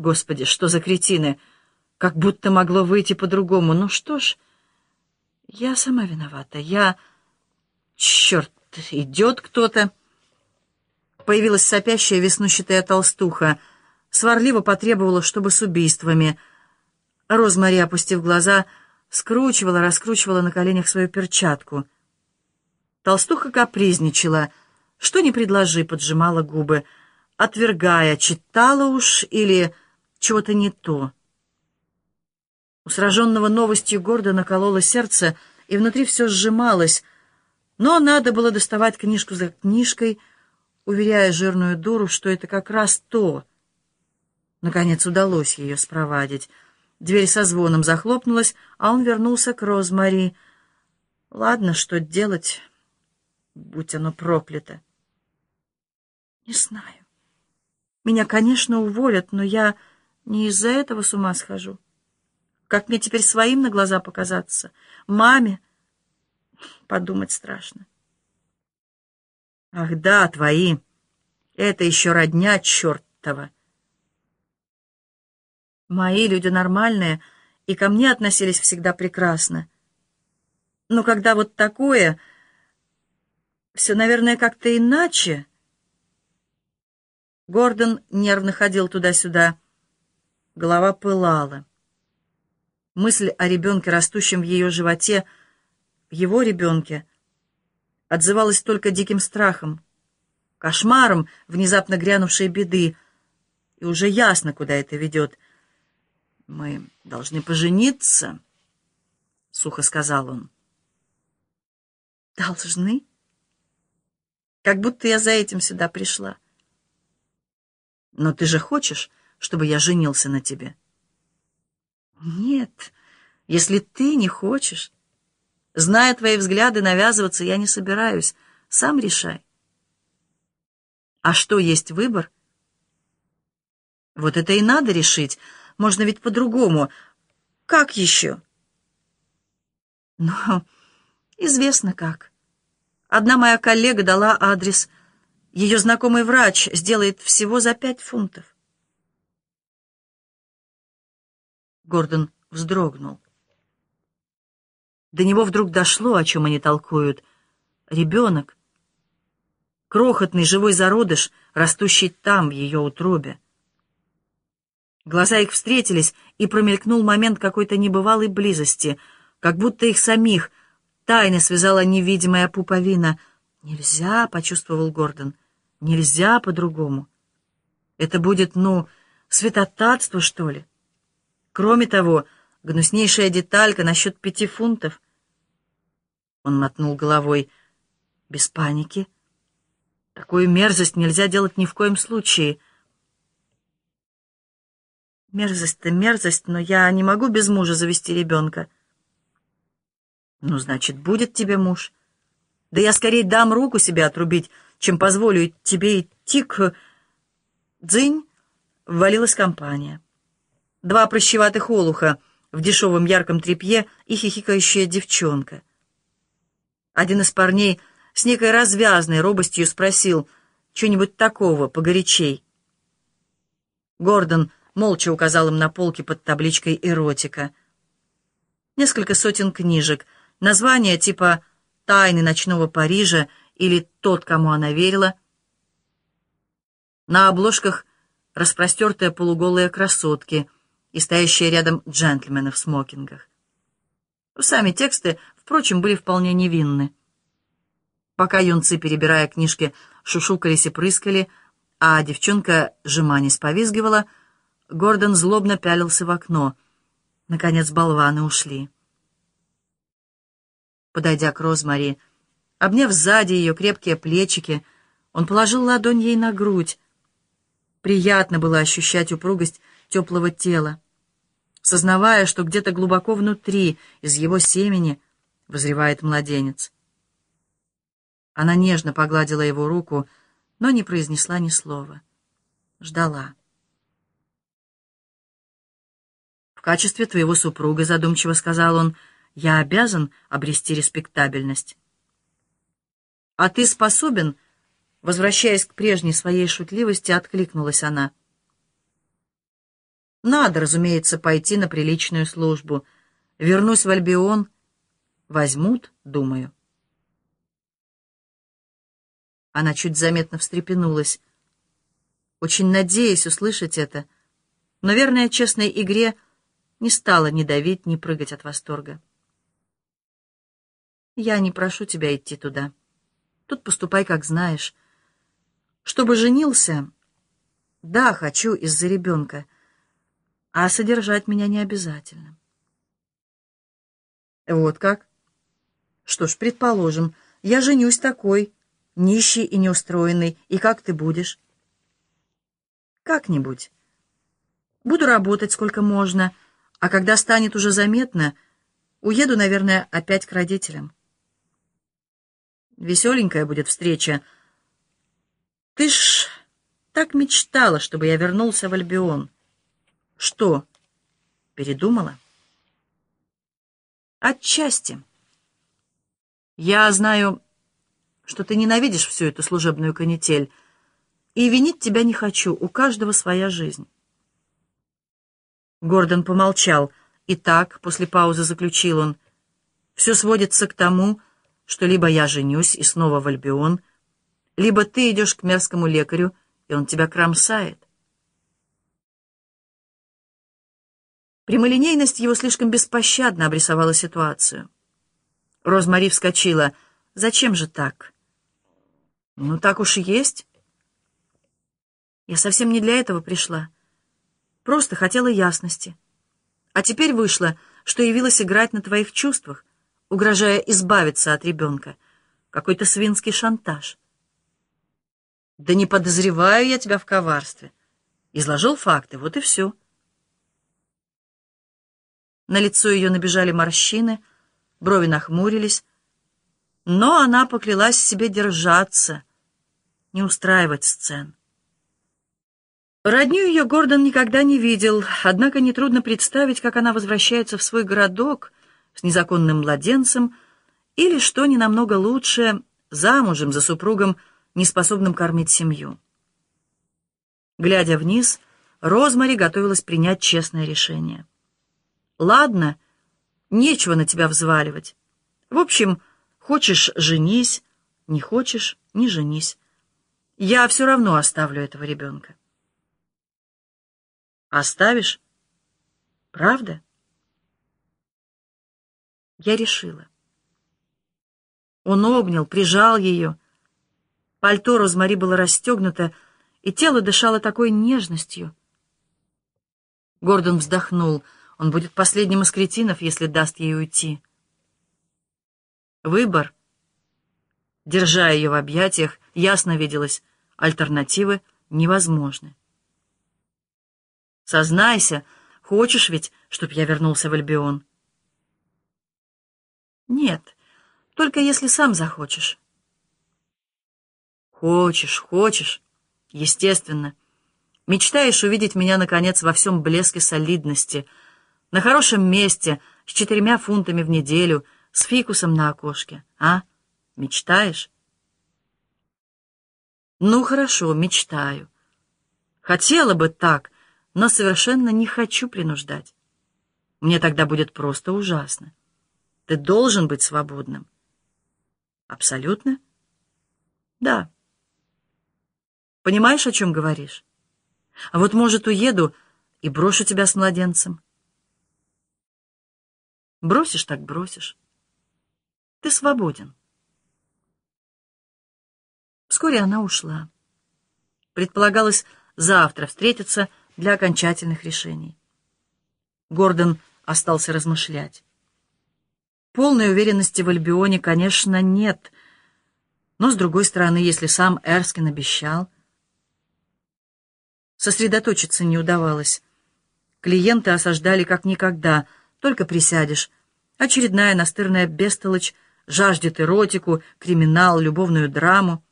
Господи, что за кретины! Как будто могло выйти по-другому. Ну что ж, я сама виновата. Я... Черт, идет кто-то. Появилась сопящая веснущатая толстуха. Сварливо потребовала, чтобы с убийствами. Розмари, опустив глаза, скручивала, раскручивала на коленях свою перчатку. Толстуха капризничала. Что ни предложи, поджимала губы, отвергая, читала уж или чего-то не то. У сраженного новостью гордо накололо сердце, и внутри все сжималось, но надо было доставать книжку за книжкой, уверяя жирную дуру, что это как раз то. Наконец удалось ее спровадить. Дверь со звоном захлопнулась, а он вернулся к Розмари. Ладно, что делать, будь оно проклято. Не знаю. Меня, конечно, уволят, но я не из-за этого с ума схожу. Как мне теперь своим на глаза показаться? Маме? Подумать страшно. Ах да, твои. Это еще родня чертова. Мои люди нормальные, и ко мне относились всегда прекрасно. Но когда вот такое, все, наверное, как-то иначе... Гордон нервно ходил туда-сюда. Голова пылала. Мысль о ребенке, растущем в ее животе, его ребенке, отзывалась только диким страхом, кошмаром внезапно грянувшей беды, и уже ясно, куда это ведет. «Мы должны пожениться», — сухо сказал он. «Должны? Как будто я за этим сюда пришла». Но ты же хочешь, чтобы я женился на тебе? Нет, если ты не хочешь. Зная твои взгляды, навязываться я не собираюсь. Сам решай. А что есть выбор? Вот это и надо решить. Можно ведь по-другому. Как еще? Ну, известно как. Одна моя коллега дала адрес ее знакомый врач сделает всего за пять фунтов. Гордон вздрогнул. До него вдруг дошло, о чем они толкуют. Ребенок. Крохотный живой зародыш, растущий там, в ее утробе. Глаза их встретились, и промелькнул момент какой-то небывалой близости, как будто их самих тайно связала невидимая пуповина. «Нельзя», — почувствовал Гордон, Нельзя по-другому. Это будет, ну, святотатство, что ли? Кроме того, гнуснейшая деталька насчет пяти фунтов. Он мотнул головой. Без паники. Такую мерзость нельзя делать ни в коем случае. Мерзость-то мерзость, но я не могу без мужа завести ребенка. Ну, значит, будет тебе муж. Да я скорее дам руку себе отрубить, чем позволю тебе идти к... Дзынь, ввалилась компания. Два прощеватых олуха в дешевом ярком тряпье и хихикающая девчонка. Один из парней с некой развязной робостью спросил что-нибудь такого, погорячей. Гордон молча указал им на полки под табличкой «Эротика». Несколько сотен книжек, названия типа «Тайны ночного Парижа» или тот, кому она верила. На обложках распростертые полуголые красотки и стоящие рядом джентльмены в смокингах. Сами тексты, впрочем, были вполне невинны. Пока юнцы, перебирая книжки, шушукались и прыскали, а девчонка жеманис повизгивала, Гордон злобно пялился в окно. Наконец болваны ушли. Подойдя к Розмари, Обняв сзади ее крепкие плечики, он положил ладонь ей на грудь. Приятно было ощущать упругость теплого тела, сознавая, что где-то глубоко внутри, из его семени, возревает младенец. Она нежно погладила его руку, но не произнесла ни слова. Ждала. «В качестве твоего супруга, — задумчиво сказал он, — я обязан обрести респектабельность». «А ты способен?» Возвращаясь к прежней своей шутливости, откликнулась она. Надо, разумеется, пойти на приличную службу. Вернусь в Альбион. Возьмут, думаю. Она чуть заметно встрепенулась. Очень надеясь услышать это, но, верная честной игре, не стала ни давить, ни прыгать от восторга. «Я не прошу тебя идти туда. Тут поступай, как знаешь. Чтобы женился, да, хочу из-за ребенка, а содержать меня не обязательно». «Вот как?» «Что ж, предположим, я женюсь такой, нищий и неустроенный, и как ты будешь?» «Как-нибудь. Буду работать сколько можно, а когда станет уже заметно, уеду, наверное, опять к родителям. Веселенькая будет встреча. Ты ж так мечтала, чтобы я вернулся в Альбион. Что, передумала? Отчасти. Я знаю, что ты ненавидишь всю эту служебную канитель, и винить тебя не хочу, у каждого своя жизнь. Гордон помолчал. И так, после паузы заключил он, все сводится к тому, что либо я женюсь и снова в Альбион, либо ты идешь к мерзкому лекарю, и он тебя кромсает. Прямолинейность его слишком беспощадно обрисовала ситуацию. Розмари вскочила. «Зачем же так?» «Ну, так уж и есть. Я совсем не для этого пришла». Просто хотела ясности. А теперь вышло, что явилась играть на твоих чувствах, угрожая избавиться от ребенка. Какой-то свинский шантаж. Да не подозреваю я тебя в коварстве. Изложил факты, вот и все. На лицо ее набежали морщины, брови нахмурились, но она поклялась себе держаться, не устраивать сцен. Родню ее Гордон никогда не видел, однако нетрудно представить, как она возвращается в свой городок с незаконным младенцем или, что не намного лучше, замужем за супругом, неспособным кормить семью. Глядя вниз, Розмари готовилась принять честное решение. «Ладно, нечего на тебя взваливать. В общем, хочешь — женись, не хочешь — не женись. Я все равно оставлю этого ребенка». Оставишь? Правда? Я решила. Он обнял, прижал ее. Пальто Розмари было расстегнуто, и тело дышало такой нежностью. Гордон вздохнул. Он будет последним из кретинов, если даст ей уйти. Выбор. Держа ее в объятиях, ясно виделось, альтернативы невозможны. Сознайся, хочешь ведь, чтоб я вернулся в Альбион? Нет, только если сам захочешь. Хочешь, хочешь, естественно. Мечтаешь увидеть меня, наконец, во всем блеске солидности, на хорошем месте, с четырьмя фунтами в неделю, с фикусом на окошке, а? Мечтаешь? Ну, хорошо, мечтаю. Хотела бы так, но совершенно не хочу принуждать. Мне тогда будет просто ужасно. Ты должен быть свободным. Абсолютно? Да. Понимаешь, о чем говоришь? А вот, может, уеду и брошу тебя с младенцем. Бросишь так бросишь. Ты свободен. Вскоре она ушла. Предполагалось завтра встретиться для окончательных решений. Гордон остался размышлять. Полной уверенности в Альбионе, конечно, нет. Но, с другой стороны, если сам Эрскин обещал... Сосредоточиться не удавалось. Клиенты осаждали как никогда. Только присядешь. Очередная настырная бестолочь жаждет эротику, криминал, любовную драму.